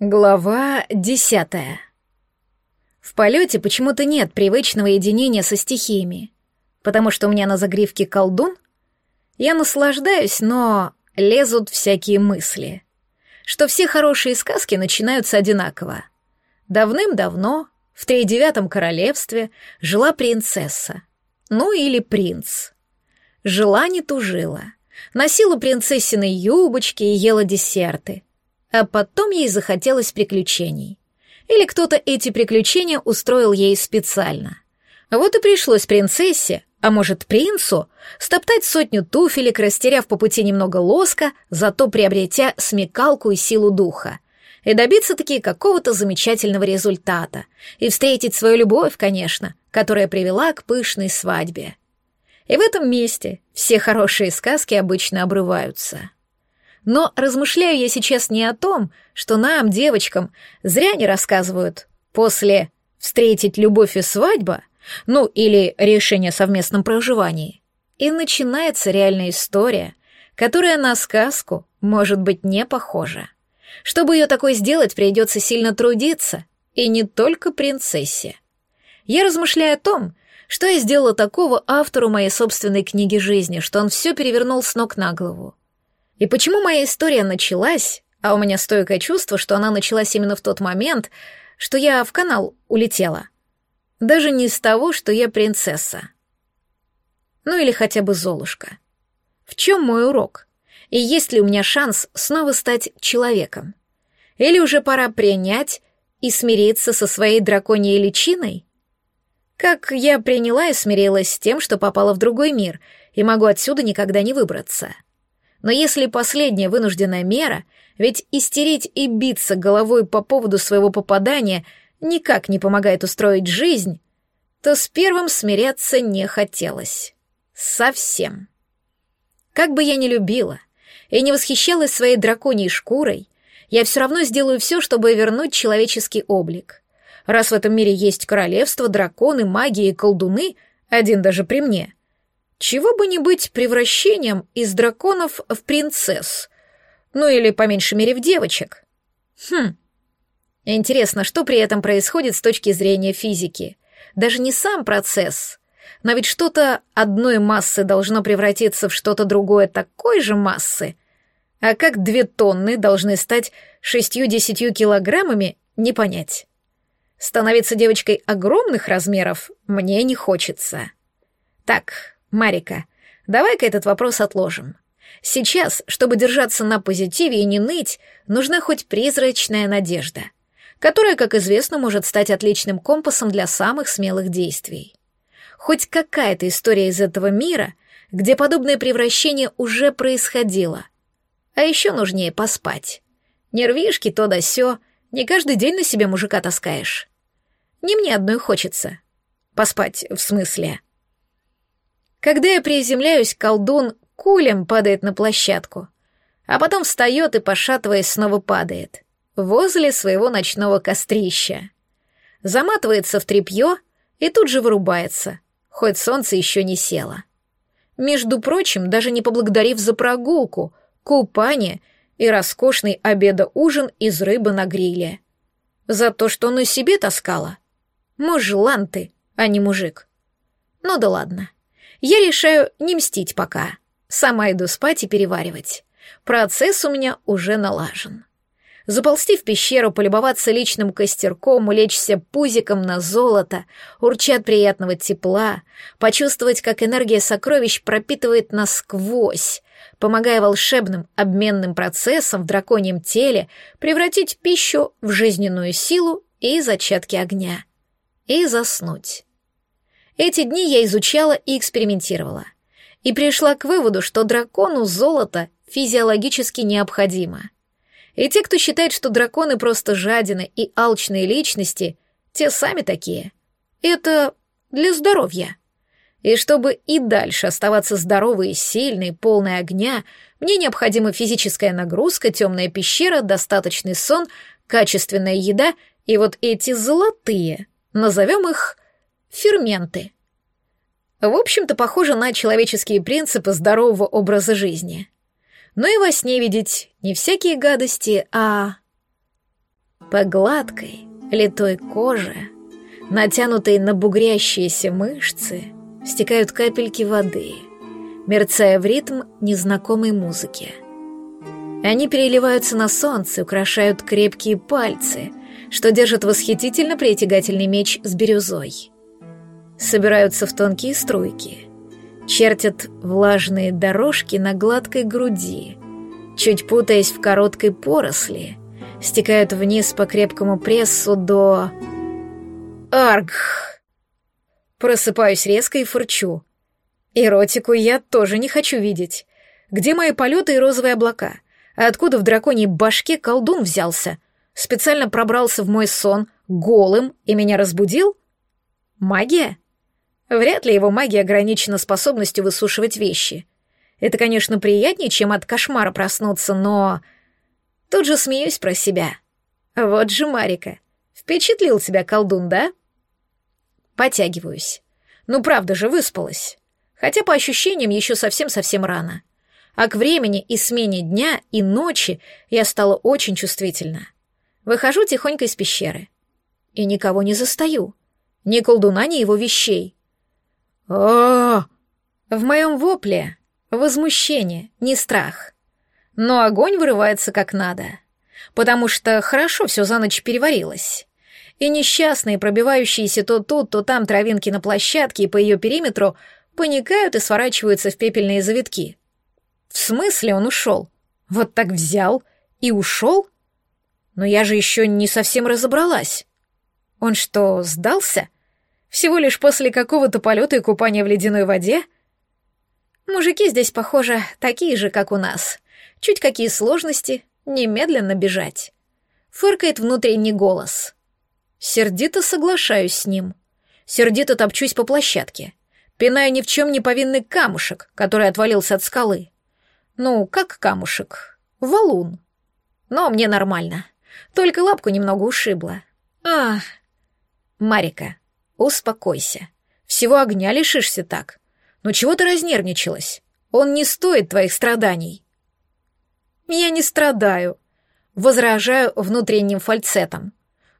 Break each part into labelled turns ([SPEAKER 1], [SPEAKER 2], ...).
[SPEAKER 1] Глава десятая. В полете почему-то нет привычного единения со стихиями. Потому что у меня на загривке колдун. Я наслаждаюсь, но лезут всякие мысли. Что все хорошие сказки начинаются одинаково. Давным-давно в тридевятом королевстве жила принцесса. Ну или принц. Жила не тужила. Носила принцессиной юбочки и ела десерты — а потом ей захотелось приключений. Или кто-то эти приключения устроил ей специально. Вот и пришлось принцессе, а может принцу, стоптать сотню туфелек, растеряв по пути немного лоска, зато приобретя смекалку и силу духа. И добиться таки какого-то замечательного результата. И встретить свою любовь, конечно, которая привела к пышной свадьбе. И в этом месте все хорошие сказки обычно обрываются. Но размышляю я сейчас не о том, что нам, девочкам, зря не рассказывают. После «встретить любовь и свадьба», ну или решение о совместном проживании. И начинается реальная история, которая на сказку может быть не похожа. Чтобы ее такой сделать, придется сильно трудиться, и не только принцессе. Я размышляю о том, что я сделала такого автору моей собственной книги жизни, что он все перевернул с ног на голову. И почему моя история началась, а у меня стойкое чувство, что она началась именно в тот момент, что я в канал улетела. Даже не из того, что я принцесса. Ну или хотя бы Золушка. В чем мой урок? И есть ли у меня шанс снова стать человеком? Или уже пора принять и смириться со своей драконьей личиной? Как я приняла и смирилась с тем, что попала в другой мир, и могу отсюда никогда не выбраться. — но если последняя вынужденная мера, ведь истереть и биться головой по поводу своего попадания никак не помогает устроить жизнь, то с первым смиряться не хотелось. Совсем. Как бы я ни любила и не восхищалась своей драконьей шкурой, я все равно сделаю все, чтобы вернуть человеческий облик. Раз в этом мире есть королевство, драконы, магии и колдуны, один даже при мне — чего бы не быть превращением из драконов в принцесс? Ну или, по меньшей мере, в девочек. Хм. Интересно, что при этом происходит с точки зрения физики? Даже не сам процесс. Но ведь что-то одной массы должно превратиться в что-то другое такой же массы. А как две тонны должны стать шестью-десятью килограммами, не понять. Становиться девочкой огромных размеров мне не хочется. Так, Марика, давай-ка этот вопрос отложим. Сейчас, чтобы держаться на позитиве и не ныть, нужна хоть призрачная надежда, которая, как известно, может стать отличным компасом для самых смелых действий. Хоть какая-то история из этого мира, где подобное превращение уже происходило. А еще нужнее поспать. Нервишки то да сё, не каждый день на себе мужика таскаешь. Не мне одной хочется. Поспать, в смысле. Когда я приземляюсь, колдун кулем падает на площадку, а потом встает и, пошатываясь, снова падает. Возле своего ночного кострища. Заматывается в тряпье и тут же вырубается, хоть солнце еще не село. Между прочим, даже не поблагодарив за прогулку, купание и роскошный обеда-ужин из рыбы на гриле. За то, что на себе таскала. Мужлан ты, а не мужик. Ну да ладно. Я решаю не мстить пока. Сама иду спать и переваривать. Процесс у меня уже налажен. Заползти в пещеру, полюбоваться личным костерком, улечься пузиком на золото, урчать приятного тепла, почувствовать, как энергия сокровищ пропитывает насквозь, помогая волшебным обменным процессам в драконьем теле превратить пищу в жизненную силу и зачатки огня. И заснуть. Эти дни я изучала и экспериментировала. И пришла к выводу, что дракону золото физиологически необходимо. И те, кто считает, что драконы просто жадины и алчные личности, те сами такие. Это для здоровья. И чтобы и дальше оставаться здоровой и сильной, полной огня, мне необходима физическая нагрузка, темная пещера, достаточный сон, качественная еда и вот эти золотые, назовем их ферменты. В общем-то, похоже на человеческие принципы здорового образа жизни. Но и во сне видеть не всякие гадости, а... По гладкой, литой коже, натянутой на бугрящиеся мышцы, стекают капельки воды, мерцая в ритм незнакомой музыки. Они переливаются на солнце, украшают крепкие пальцы, что держат восхитительно притягательный меч с бирюзой. Собираются в тонкие струйки, чертят влажные дорожки на гладкой груди, чуть путаясь в короткой поросли, стекают вниз по крепкому прессу до... Арг! Просыпаюсь резко и фырчу. Эротику я тоже не хочу видеть. Где мои полеты и розовые облака? А откуда в драконьей башке колдун взялся? Специально пробрался в мой сон голым и меня разбудил? Магия? Вряд ли его магия ограничена способностью высушивать вещи. Это, конечно, приятнее, чем от кошмара проснуться, но... Тут же смеюсь про себя. Вот же Марика. Впечатлил тебя колдун, да? Потягиваюсь. Ну, правда же, выспалась. Хотя по ощущениям еще совсем-совсем рано. А к времени и смене дня, и ночи я стала очень чувствительна. Выхожу тихонько из пещеры. И никого не застаю. Ни колдуна, ни его вещей. О В моем вопле возмущение, не страх но огонь вырывается как надо, потому что хорошо все за ночь переварилось. И несчастные, пробивающиеся то тут, то там травинки на площадке и по ее периметру паникают и сворачиваются в пепельные завитки. В смысле он ушел? Вот так взял и ушел? Но я же еще не совсем разобралась. Он что, сдался? Всего лишь после какого-то полета и купания в ледяной воде? Мужики здесь, похоже, такие же, как у нас. Чуть какие сложности, немедленно бежать. Фыркает внутренний голос. Сердито соглашаюсь с ним. Сердито топчусь по площадке. Пинаю ни в чем не повинный камушек, который отвалился от скалы. Ну, как камушек? Валун. Но мне нормально. Только лапку немного ушибла. Ах. Марика, успокойся. Всего огня лишишься так. Ну чего ты разнервничалась? Он не стоит твоих страданий. Я не страдаю. Возражаю внутренним фальцетом.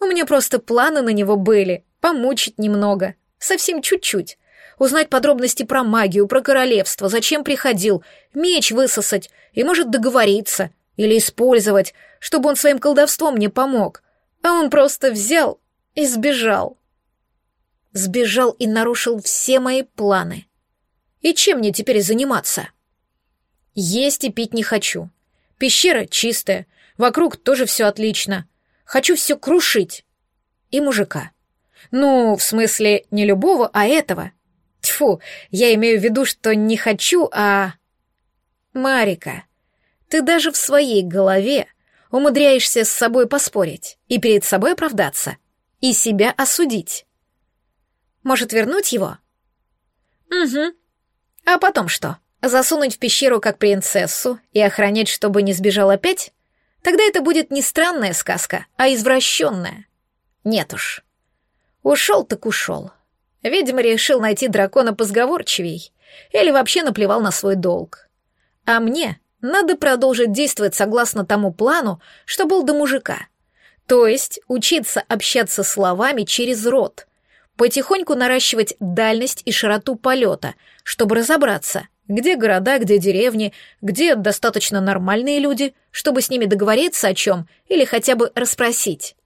[SPEAKER 1] У меня просто планы на него были. Помучить немного. Совсем чуть-чуть. Узнать подробности про магию, про королевство, зачем приходил, меч высосать и, может, договориться или использовать, чтобы он своим колдовством мне помог. А он просто взял и сбежал. Сбежал и нарушил все мои планы. И чем мне теперь заниматься? Есть и пить не хочу. Пещера чистая, вокруг тоже все отлично. Хочу все крушить. И мужика. Ну, в смысле, не любого, а этого. Тьфу, я имею в виду, что не хочу, а... Марика, ты даже в своей голове умудряешься с собой поспорить и перед собой оправдаться, и себя осудить. Может, вернуть его? Угу. А потом что? Засунуть в пещеру как принцессу и охранять, чтобы не сбежал опять? Тогда это будет не странная сказка, а извращенная. Нет уж. Ушел так ушел. Видимо, решил найти дракона позговорчивей или вообще наплевал на свой долг. А мне надо продолжить действовать согласно тому плану, что был до мужика. То есть учиться общаться словами через рот, потихоньку наращивать дальность и широту полета, чтобы разобраться, где города, где деревни, где достаточно нормальные люди, чтобы с ними договориться о чем или хотя бы расспросить.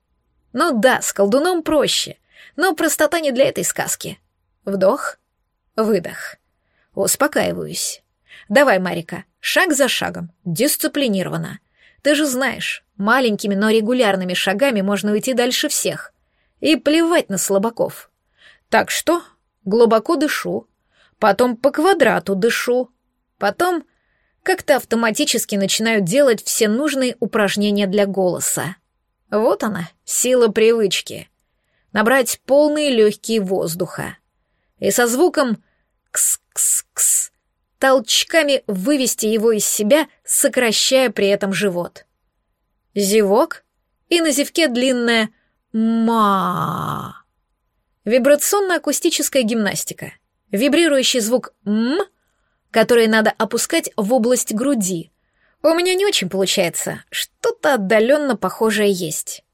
[SPEAKER 1] Ну да, с колдуном проще, но простота не для этой сказки. Вдох, выдох. Успокаиваюсь. Давай, Марика, шаг за шагом, дисциплинированно. Ты же знаешь, маленькими, но регулярными шагами можно уйти дальше всех. И плевать на слабаков. Так что глубоко дышу, потом по квадрату дышу, потом как-то автоматически начинаю делать все нужные упражнения для голоса. Вот она, сила привычки. Набрать полные легкие воздуха. И со звуком «кс-кс-кс» толчками вывести его из себя, сокращая при этом живот. Зевок, и на зевке длинная «ма». Вибрационно-акустическая гимнастика — вибрирующий звук «м», который надо опускать в область груди. У меня не очень получается, что-то отдаленно похожее есть.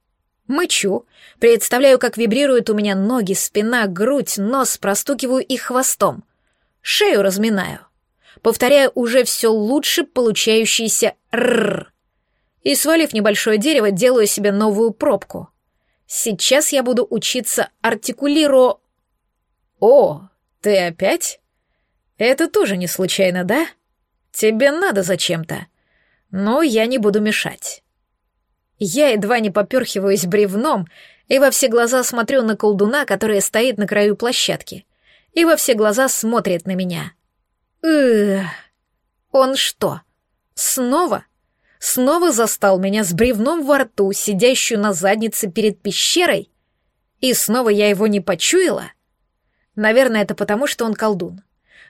[SPEAKER 1] Мычу, представляю, как вибрируют у меня ноги, спина, грудь, нос, простукиваю их хвостом. Шею разминаю. Повторяю уже все лучше получающийся «рррр». И, свалив небольшое дерево, делаю себе новую пробку. Сейчас я буду учиться артикулиро... О, ты опять? Это тоже не случайно, да? Тебе надо зачем-то. Но я не буду мешать. Я едва не поперхиваюсь бревном и во все глаза смотрю на колдуна, который стоит на краю площадки, и во все глаза смотрит на меня. Эх, он что, снова? Снова застал меня с бревном во рту, сидящую на заднице перед пещерой? И снова я его не почуяла? Наверное, это потому, что он колдун.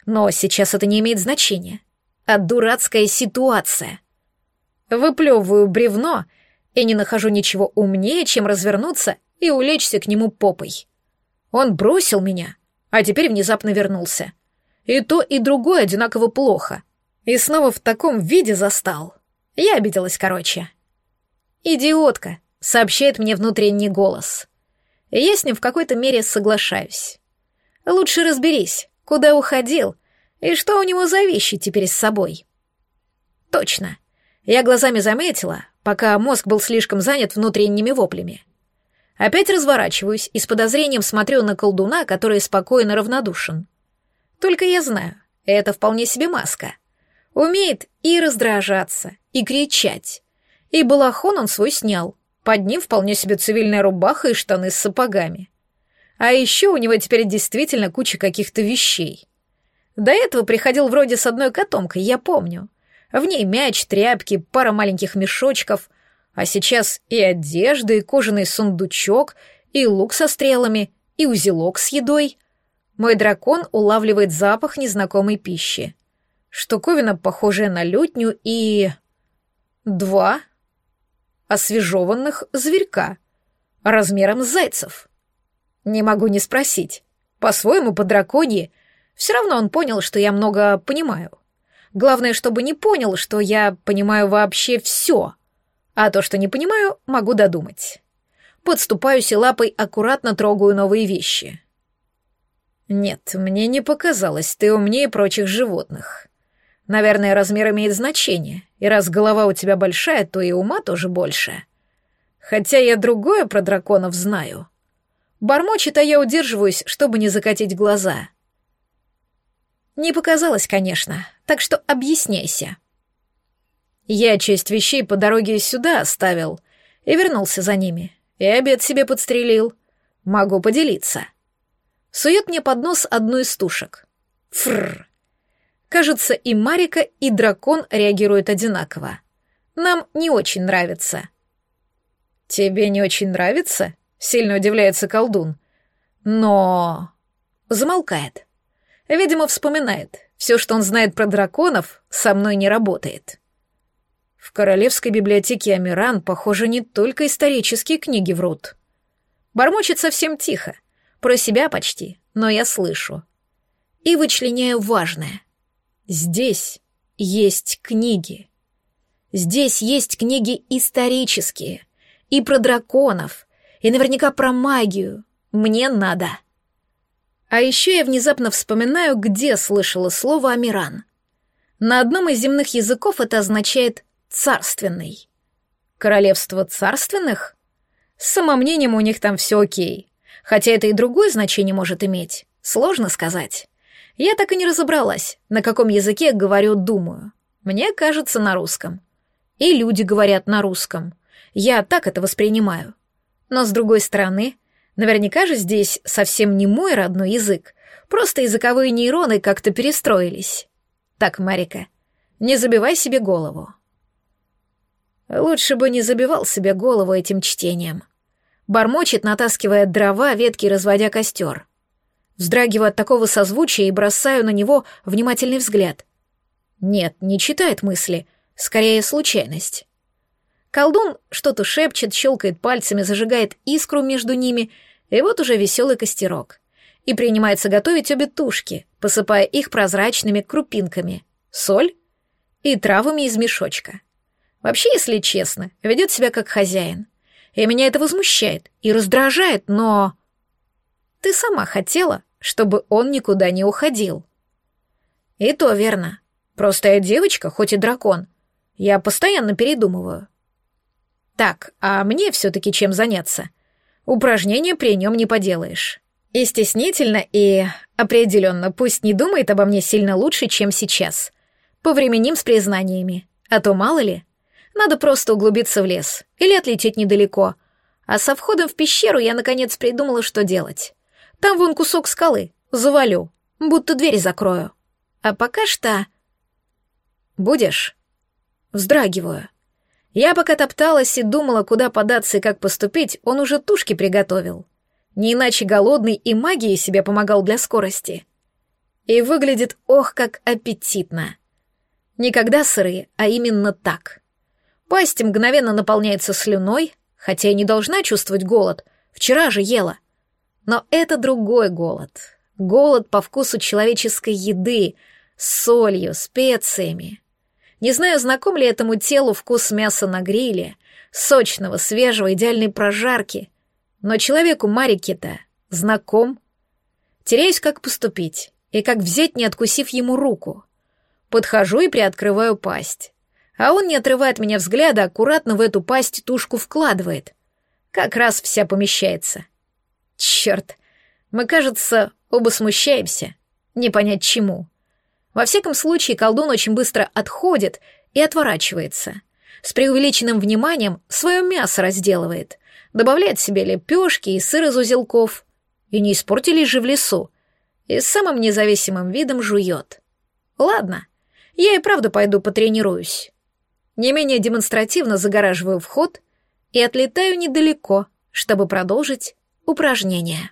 [SPEAKER 1] Но сейчас это не имеет значения. А дурацкая ситуация. Выплевываю бревно — и не нахожу ничего умнее, чем развернуться и улечься к нему попой. Он бросил меня, а теперь внезапно вернулся. И то, и другое одинаково плохо. И снова в таком виде застал. Я обиделась короче. «Идиотка», — сообщает мне внутренний голос. Я с ним в какой-то мере соглашаюсь. Лучше разберись, куда уходил и что у него за вещи теперь с собой. Точно. Я глазами заметила, пока мозг был слишком занят внутренними воплями. Опять разворачиваюсь и с подозрением смотрю на колдуна, который спокойно равнодушен. Только я знаю, это вполне себе маска. Умеет и раздражаться, и кричать. И балахон он свой снял. Под ним вполне себе цивильная рубаха и штаны с сапогами. А еще у него теперь действительно куча каких-то вещей. До этого приходил вроде с одной котомкой, я помню. В ней мяч, тряпки, пара маленьких мешочков, а сейчас и одежда, и кожаный сундучок, и лук со стрелами, и узелок с едой. Мой дракон улавливает запах незнакомой пищи. Штуковина, похожая на лютню, и... Два освежеванных зверька размером с зайцев. Не могу не спросить. По-своему, по драконье, все равно он понял, что я много понимаю. Главное, чтобы не понял, что я понимаю вообще все. А то, что не понимаю, могу додумать. Подступаюсь и лапой аккуратно трогаю новые вещи. Нет, мне не показалось, ты умнее прочих животных. Наверное, размер имеет значение, и раз голова у тебя большая, то и ума тоже больше. Хотя я другое про драконов знаю. Бормочет, а я удерживаюсь, чтобы не закатить глаза. Не показалось, конечно, так что объясняйся. Я часть вещей по дороге сюда оставил и вернулся за ними, и обед себе подстрелил. Могу поделиться. Сует мне под нос одну из тушек. Фррр. Кажется, и Марика, и дракон реагируют одинаково. Нам не очень нравится. Тебе не очень нравится? Сильно удивляется колдун. Но... Замолкает. Видимо, вспоминает. Все, что он знает про драконов, со мной не работает. В Королевской библиотеке Амиран, похоже, не только исторические книги врут. Бормочет совсем тихо, про себя почти, но я слышу. И вычленяю важное. Здесь есть книги. Здесь есть книги исторические. И про драконов, и наверняка про магию. Мне надо. А еще я внезапно вспоминаю, где слышала слово «Амиран». На одном из земных языков это означает «царственный». Королевство царственных? С самомнением у них там все окей. Хотя это и другое значение может иметь. Сложно сказать. Я так и не разобралась, на каком языке говорю «думаю». Мне кажется, на русском. И люди говорят на русском. Я так это воспринимаю. Но с другой стороны, Наверняка же здесь совсем не мой родной язык, просто языковые нейроны как-то перестроились. Так, Марика, не забивай себе голову. Лучше бы не забивал себе голову этим чтением. Бормочет, натаскивая дрова, ветки, разводя костер. Вздрагиваю от такого созвучия и бросаю на него внимательный взгляд. Нет, не читает мысли, скорее случайность. Колдун что-то шепчет, щелкает пальцами, зажигает искру между ними, и вот уже веселый костерок. И принимается готовить обе тушки, посыпая их прозрачными крупинками, соль и травами из мешочка. Вообще, если честно, ведет себя как хозяин. И меня это возмущает и раздражает, но... Ты сама хотела, чтобы он никуда не уходил. И то верно. Просто я девочка, хоть и дракон. Я постоянно передумываю. Так, а мне все-таки чем заняться? Упражнения при нем не поделаешь. И стеснительно, и определенно, пусть не думает обо мне сильно лучше, чем сейчас. Повременим с признаниями. А то мало ли. Надо просто углубиться в лес или отлететь недалеко. А со входом в пещеру я наконец придумала, что делать. Там вон кусок скалы. Завалю. Будто дверь закрою. А пока что... Будешь? Вздрагиваю. Я пока топталась и думала, куда податься и как поступить, он уже тушки приготовил. Не иначе голодный и магией себе помогал для скорости. И выглядит, ох, как аппетитно. Никогда сырые, а именно так. Пасть мгновенно наполняется слюной, хотя и не должна чувствовать голод, вчера же ела. Но это другой голод. Голод по вкусу человеческой еды, с солью, специями. Не знаю, знаком ли этому телу вкус мяса на гриле, сочного, свежего, идеальной прожарки, но человеку Марике-то знаком. Теряюсь, как поступить, и как взять, не откусив ему руку. Подхожу и приоткрываю пасть. А он, не отрывает меня взгляда, аккуратно в эту пасть тушку вкладывает. Как раз вся помещается. Черт, мы, кажется, оба смущаемся. Не понять чему. Во всяком случае, колдун очень быстро отходит и отворачивается. С преувеличенным вниманием свое мясо разделывает, добавляет себе лепешки и сыр из узелков. И не испортили же в лесу. И с самым независимым видом жует. Ладно, я и правда пойду потренируюсь. Не менее демонстративно загораживаю вход и отлетаю недалеко, чтобы продолжить упражнение.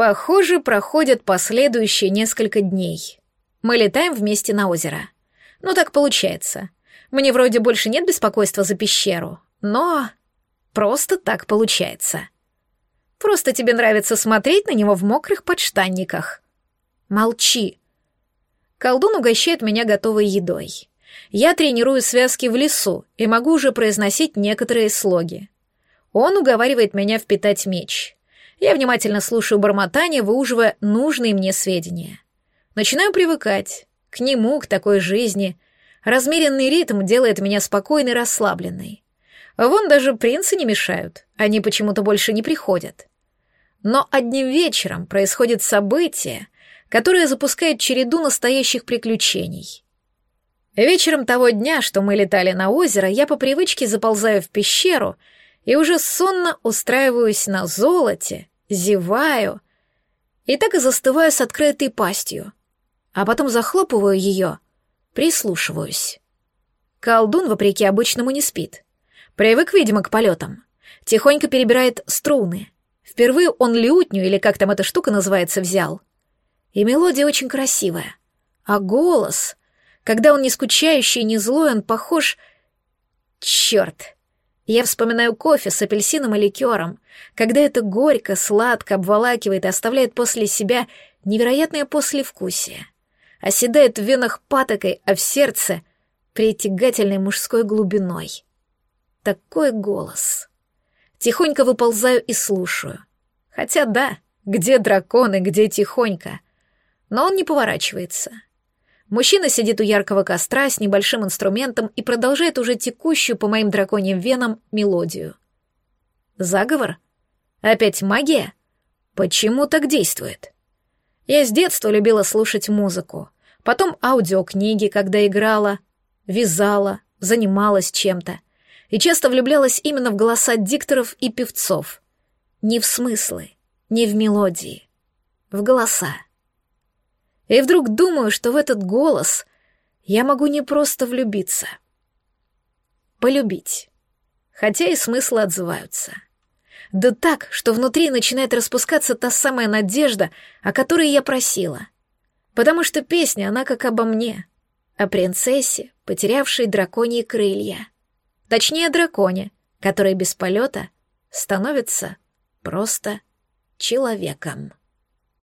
[SPEAKER 1] Похоже, проходят последующие несколько дней. Мы летаем вместе на озеро. Ну так получается. Мне вроде больше нет беспокойства за пещеру, но просто так получается. Просто тебе нравится смотреть на него в мокрых подштанниках. Молчи. Колдун угощает меня готовой едой. Я тренирую связки в лесу и могу уже произносить некоторые слоги. Он уговаривает меня впитать меч. Я внимательно слушаю бормотание, выуживая нужные мне сведения. Начинаю привыкать к нему, к такой жизни. Размеренный ритм делает меня спокойной и расслабленной. Вон даже принцы не мешают, они почему-то больше не приходят. Но одним вечером происходит событие, которое запускает череду настоящих приключений. Вечером того дня, что мы летали на озеро, я по привычке заползаю в пещеру и уже сонно устраиваюсь на золоте, зеваю и так и застываю с открытой пастью, а потом захлопываю ее, прислушиваюсь. Колдун, вопреки обычному, не спит. Привык, видимо, к полетам. Тихонько перебирает струны. Впервые он лютню, или как там эта штука называется, взял. И мелодия очень красивая. А голос, когда он не скучающий и не злой, он похож... Черт! Я вспоминаю кофе с апельсином и ликером, когда это горько, сладко обволакивает и оставляет после себя невероятное послевкусие. Оседает в венах патокой, а в сердце — притягательной мужской глубиной. Такой голос. Тихонько выползаю и слушаю. Хотя да, где драконы, где тихонько. Но он не поворачивается. Мужчина сидит у яркого костра с небольшим инструментом и продолжает уже текущую по моим драконьим венам мелодию. Заговор? Опять магия? Почему так действует? Я с детства любила слушать музыку, потом аудиокниги, когда играла, вязала, занималась чем-то, и часто влюблялась именно в голоса дикторов и певцов. Не в смыслы, не в мелодии, в голоса. И вдруг думаю, что в этот голос я могу не просто влюбиться. Полюбить. Хотя и смыслы отзываются. Да так, что внутри начинает распускаться та самая надежда, о которой я просила. Потому что песня, она как обо мне. О принцессе, потерявшей драконьи крылья. Точнее, драконе, который без полета становится просто человеком.